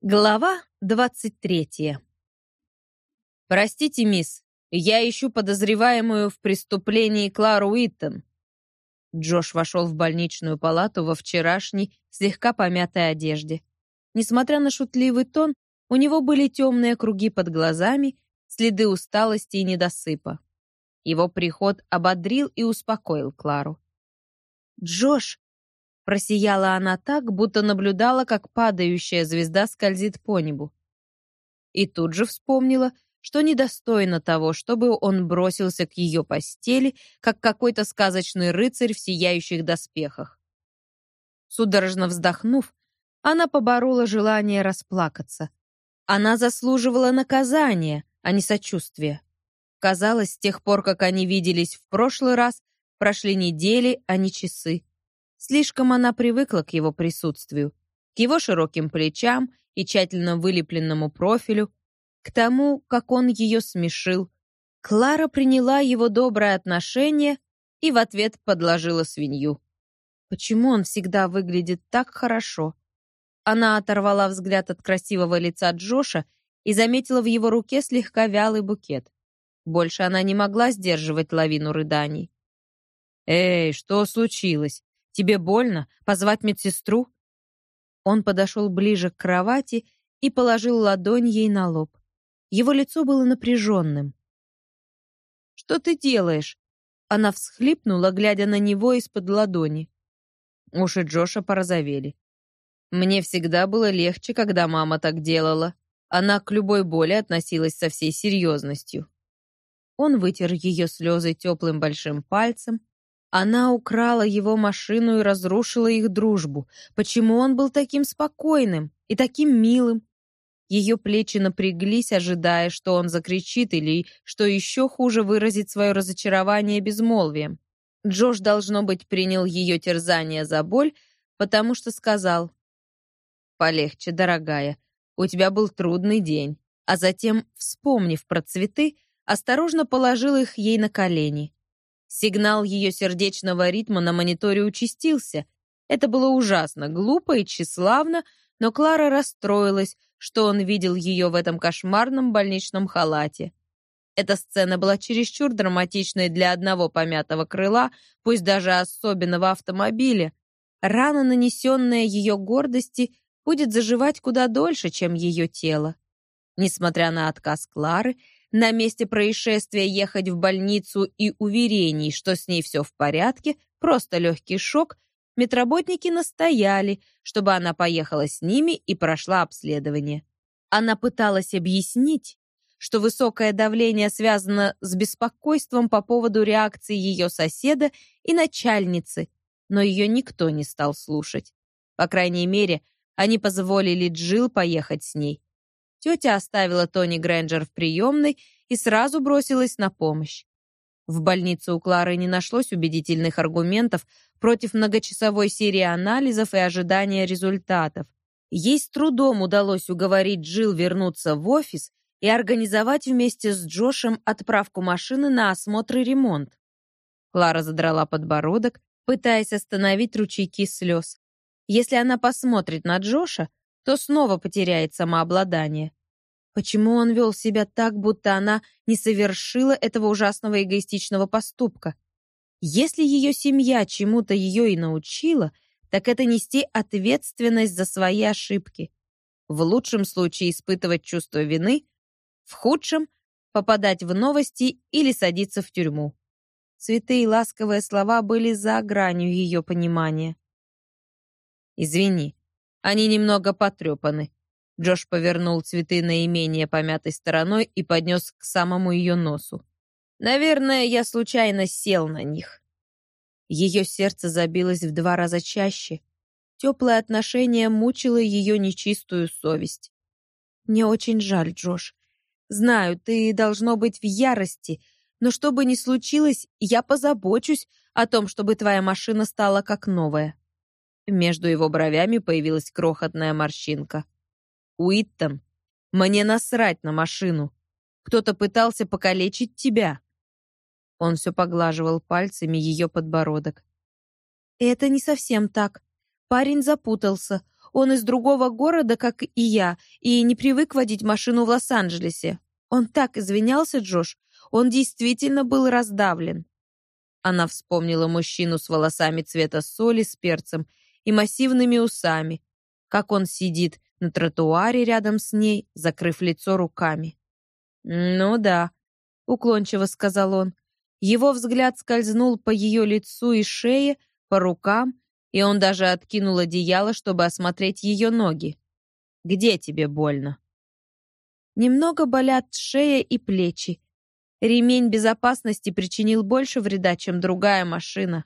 Глава двадцать третья. «Простите, мисс, я ищу подозреваемую в преступлении Клару Уиттон». Джош вошел в больничную палату во вчерашней, слегка помятой одежде. Несмотря на шутливый тон, у него были темные круги под глазами, следы усталости и недосыпа. Его приход ободрил и успокоил Клару. «Джош, Просияла она так, будто наблюдала, как падающая звезда скользит по небу. И тут же вспомнила, что недостойно того, чтобы он бросился к ее постели, как какой-то сказочный рыцарь в сияющих доспехах. Судорожно вздохнув, она поборола желание расплакаться. Она заслуживала наказания, а не сочувствия. Казалось, с тех пор, как они виделись в прошлый раз, прошли недели, а не часы. Слишком она привыкла к его присутствию, к его широким плечам и тщательно вылепленному профилю, к тому, как он ее смешил. Клара приняла его доброе отношение и в ответ подложила свинью. Почему он всегда выглядит так хорошо? Она оторвала взгляд от красивого лица Джоша и заметила в его руке слегка вялый букет. Больше она не могла сдерживать лавину рыданий. «Эй, что случилось?» Тебе больно? Позвать медсестру?» Он подошел ближе к кровати и положил ладонь ей на лоб. Его лицо было напряженным. «Что ты делаешь?» Она всхлипнула, глядя на него из-под ладони. Уши Джоша порозовели. «Мне всегда было легче, когда мама так делала. Она к любой боли относилась со всей серьезностью». Он вытер ее слезы теплым большим пальцем, она украла его машину и разрушила их дружбу. Почему он был таким спокойным и таким милым? Ее плечи напряглись, ожидая, что он закричит или, что еще хуже, выразит свое разочарование безмолвием. Джош, должно быть, принял ее терзание за боль, потому что сказал «Полегче, дорогая, у тебя был трудный день». А затем, вспомнив про цветы, осторожно положил их ей на колени. Сигнал ее сердечного ритма на мониторе участился. Это было ужасно, глупо и тщеславно, но Клара расстроилась, что он видел ее в этом кошмарном больничном халате. Эта сцена была чересчур драматичной для одного помятого крыла, пусть даже особенного автомобиля. Рана, нанесенная ее гордости, будет заживать куда дольше, чем ее тело. Несмотря на отказ Клары, на месте происшествия ехать в больницу и уверений, что с ней все в порядке, просто легкий шок, медработники настояли, чтобы она поехала с ними и прошла обследование. Она пыталась объяснить, что высокое давление связано с беспокойством по поводу реакции ее соседа и начальницы, но ее никто не стал слушать. По крайней мере, они позволили Джил поехать с ней. Тетя оставила Тони Грэнджер в приемной и сразу бросилась на помощь. В больнице у Клары не нашлось убедительных аргументов против многочасовой серии анализов и ожидания результатов. Ей с трудом удалось уговорить Джилл вернуться в офис и организовать вместе с Джошем отправку машины на осмотр и ремонт. Клара задрала подбородок, пытаясь остановить ручейки слез. Если она посмотрит на Джоша, то снова потеряет самообладание. Почему он вел себя так, будто она не совершила этого ужасного эгоистичного поступка? Если ее семья чему-то ее и научила, так это нести ответственность за свои ошибки. В лучшем случае испытывать чувство вины, в худшем — попадать в новости или садиться в тюрьму. Святые ласковые слова были за гранью ее понимания. «Извини, они немного потрепаны». Джош повернул цветы наименее помятой стороной и поднес к самому ее носу. «Наверное, я случайно сел на них». Ее сердце забилось в два раза чаще. Теплое отношение мучило ее нечистую совесть. «Мне очень жаль, Джош. Знаю, ты должно быть в ярости, но что бы ни случилось, я позабочусь о том, чтобы твоя машина стала как новая». Между его бровями появилась крохотная морщинка. «Уиттон, мне насрать на машину. Кто-то пытался покалечить тебя». Он все поглаживал пальцами ее подбородок. «Это не совсем так. Парень запутался. Он из другого города, как и я, и не привык водить машину в Лос-Анджелесе. Он так извинялся, Джош. Он действительно был раздавлен. Она вспомнила мужчину с волосами цвета соли с перцем и массивными усами, как он сидит на тротуаре рядом с ней, закрыв лицо руками. «Ну да», — уклончиво сказал он. Его взгляд скользнул по ее лицу и шее, по рукам, и он даже откинул одеяло, чтобы осмотреть ее ноги. «Где тебе больно?» Немного болят шея и плечи. Ремень безопасности причинил больше вреда, чем другая машина.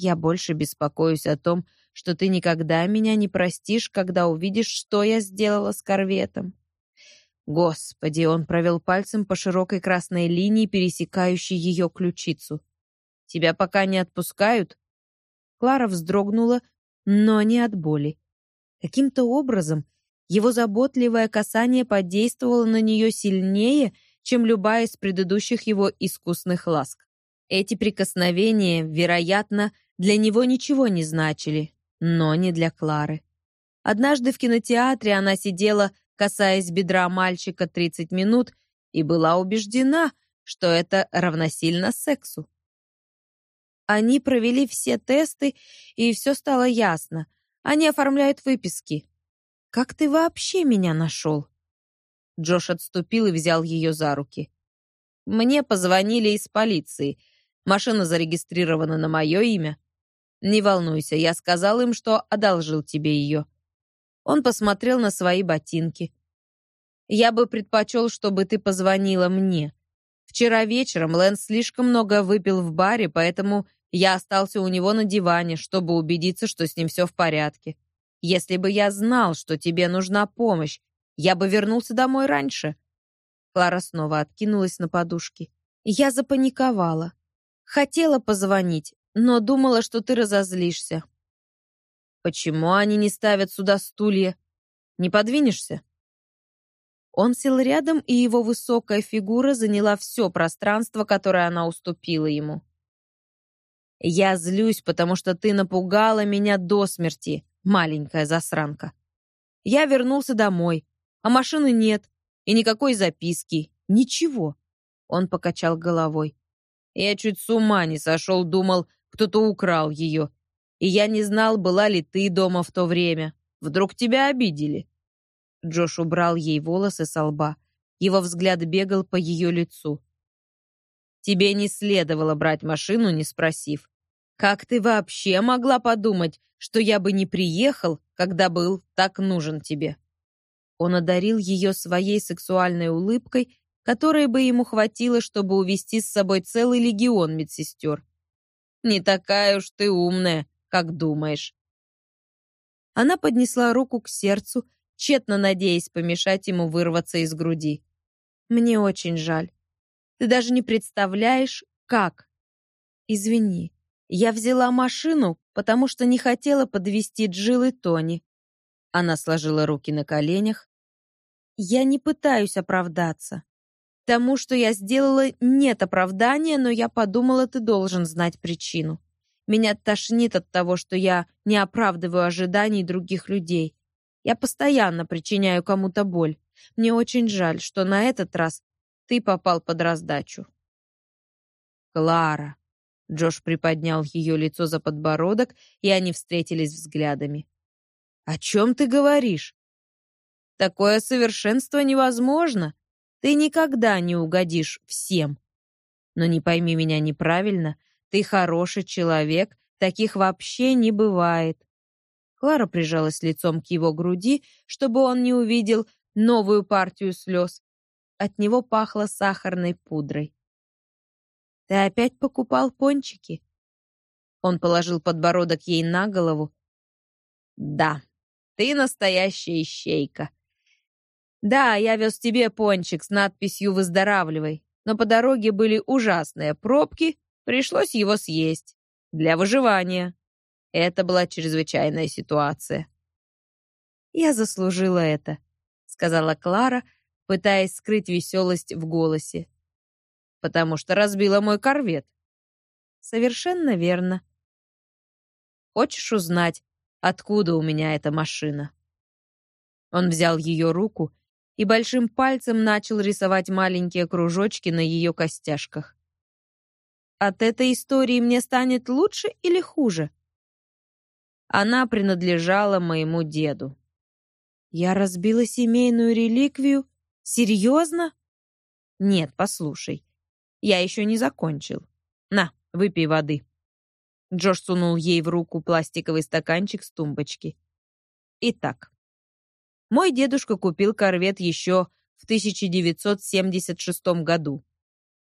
Я больше беспокоюсь о том, что ты никогда меня не простишь, когда увидишь, что я сделала с корветом. Господи, он провел пальцем по широкой красной линии, пересекающей ее ключицу. Тебя пока не отпускают? Клара вздрогнула, но не от боли. Каким-то образом его заботливое касание подействовало на нее сильнее, чем любая из предыдущих его искусных ласк. Эти прикосновения, вероятно, для него ничего не значили, но не для Клары. Однажды в кинотеатре она сидела, касаясь бедра мальчика 30 минут, и была убеждена, что это равносильно сексу. Они провели все тесты, и все стало ясно. Они оформляют выписки. Как ты вообще меня нашел?» Джош отступил и взял ее за руки. «Мне позвонили из полиции. Машина зарегистрирована на мое имя. Не волнуйся, я сказал им, что одолжил тебе ее». Он посмотрел на свои ботинки. «Я бы предпочел, чтобы ты позвонила мне. Вчера вечером Лэнс слишком много выпил в баре, поэтому я остался у него на диване, чтобы убедиться, что с ним все в порядке. Если бы я знал, что тебе нужна помощь, я бы вернулся домой раньше». Клара снова откинулась на подушки. Я запаниковала. Хотела позвонить, но думала, что ты разозлишься. Почему они не ставят сюда стулья? Не подвинешься? Он сел рядом, и его высокая фигура заняла все пространство, которое она уступила ему. «Я злюсь, потому что ты напугала меня до смерти, маленькая засранка. Я вернулся домой, а машины нет, и никакой записки, ничего». Он покачал головой. Я чуть с ума не сошел, думал, кто-то украл ее. И я не знал, была ли ты дома в то время. Вдруг тебя обидели?» Джош убрал ей волосы со лба. Его взгляд бегал по ее лицу. «Тебе не следовало брать машину, не спросив. Как ты вообще могла подумать, что я бы не приехал, когда был так нужен тебе?» Он одарил ее своей сексуальной улыбкой, которой бы ему хватило, чтобы увести с собой целый легион медсестер. Не такая уж ты умная, как думаешь. Она поднесла руку к сердцу, тщетно надеясь помешать ему вырваться из груди. Мне очень жаль. Ты даже не представляешь, как. Извини, я взяла машину, потому что не хотела подвести Джилл и Тони. Она сложила руки на коленях. Я не пытаюсь оправдаться. Тому, что я сделала, нет оправдания, но я подумала, ты должен знать причину. Меня тошнит от того, что я не оправдываю ожиданий других людей. Я постоянно причиняю кому-то боль. Мне очень жаль, что на этот раз ты попал под раздачу. Клара. Джош приподнял ее лицо за подбородок, и они встретились взглядами. «О чем ты говоришь?» «Такое совершенство невозможно. Ты никогда не угодишь всем. Но не пойми меня неправильно, ты хороший человек, таких вообще не бывает. Клара прижалась лицом к его груди, чтобы он не увидел новую партию слез. От него пахло сахарной пудрой. «Ты опять покупал пончики?» Он положил подбородок ей на голову. «Да, ты настоящая ищейка. Да, я вез тебе пончик с надписью «Выздоравливай», но по дороге были ужасные пробки, пришлось его съесть. Для выживания. Это была чрезвычайная ситуация. «Я заслужила это», — сказала Клара, пытаясь скрыть веселость в голосе. «Потому что разбила мой корвет». «Совершенно верно». «Хочешь узнать, откуда у меня эта машина. Он взял ее руку и большим пальцем начал рисовать маленькие кружочки на ее костяшках. От этой истории мне станет лучше или хуже? Она принадлежала моему деду. Я разбила семейную реликвию? Серьезно? Нет, послушай. Я еще не закончил. На, выпей воды. Джош сунул ей в руку пластиковый стаканчик с тумбочки. Итак, мой дедушка купил корвет еще в 1976 году.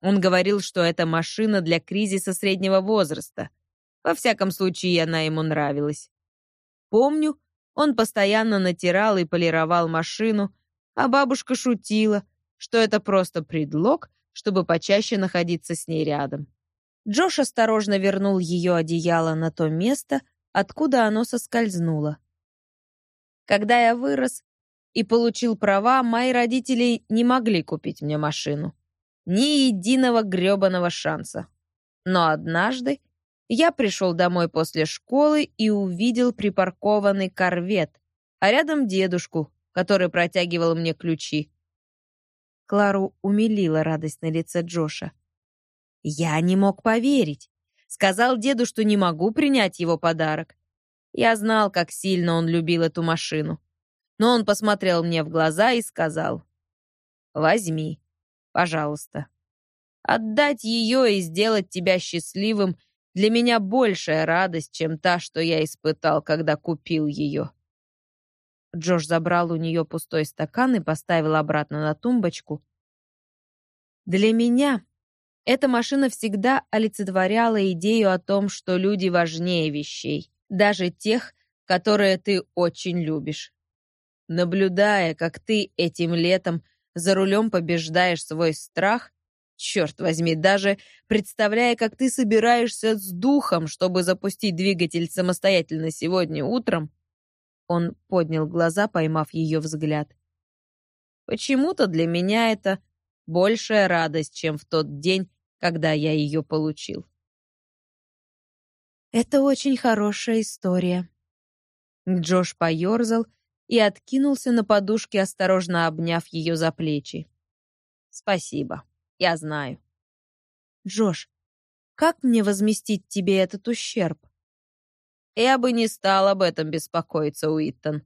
Он говорил, что это машина для кризиса среднего возраста. Во всяком случае, она ему нравилась. Помню, он постоянно натирал и полировал машину, а бабушка шутила, что это просто предлог, чтобы почаще находиться с ней рядом. Джош осторожно вернул ее одеяло на то место, откуда оно соскользнуло. Когда я вырос и получил права, мои родители не могли купить мне машину. Ни единого грёбаного шанса. Но однажды я пришел домой после школы и увидел припаркованный корвет, а рядом дедушку, который протягивал мне ключи. Клару умилила радость на лице Джоша. Я не мог поверить. Сказал деду, что не могу принять его подарок. Я знал, как сильно он любил эту машину. Но он посмотрел мне в глаза и сказал, «Возьми, пожалуйста. Отдать ее и сделать тебя счастливым для меня большая радость, чем та, что я испытал, когда купил ее». Джош забрал у нее пустой стакан и поставил обратно на тумбочку. «Для меня эта машина всегда олицетворяла идею о том, что люди важнее вещей, даже тех, которые ты очень любишь. Наблюдая, как ты этим летом за рулем побеждаешь свой страх, черт возьми, даже представляя, как ты собираешься с духом, чтобы запустить двигатель самостоятельно сегодня утром, он поднял глаза, поймав ее взгляд. Почему-то для меня это большая радость, чем в тот день, когда я ее получил. Это очень хорошая история. Джош поерзал и откинулся на подушке, осторожно обняв ее за плечи. Спасибо, я знаю. Джош, как мне возместить тебе этот ущерб? Я бы не стал об этом беспокоиться, Уиттон,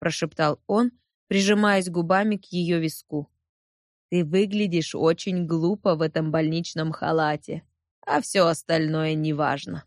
прошептал он, прижимаясь губами к ее виску. Ты выглядишь очень глупо в этом больничном халате, а все остальное неважно.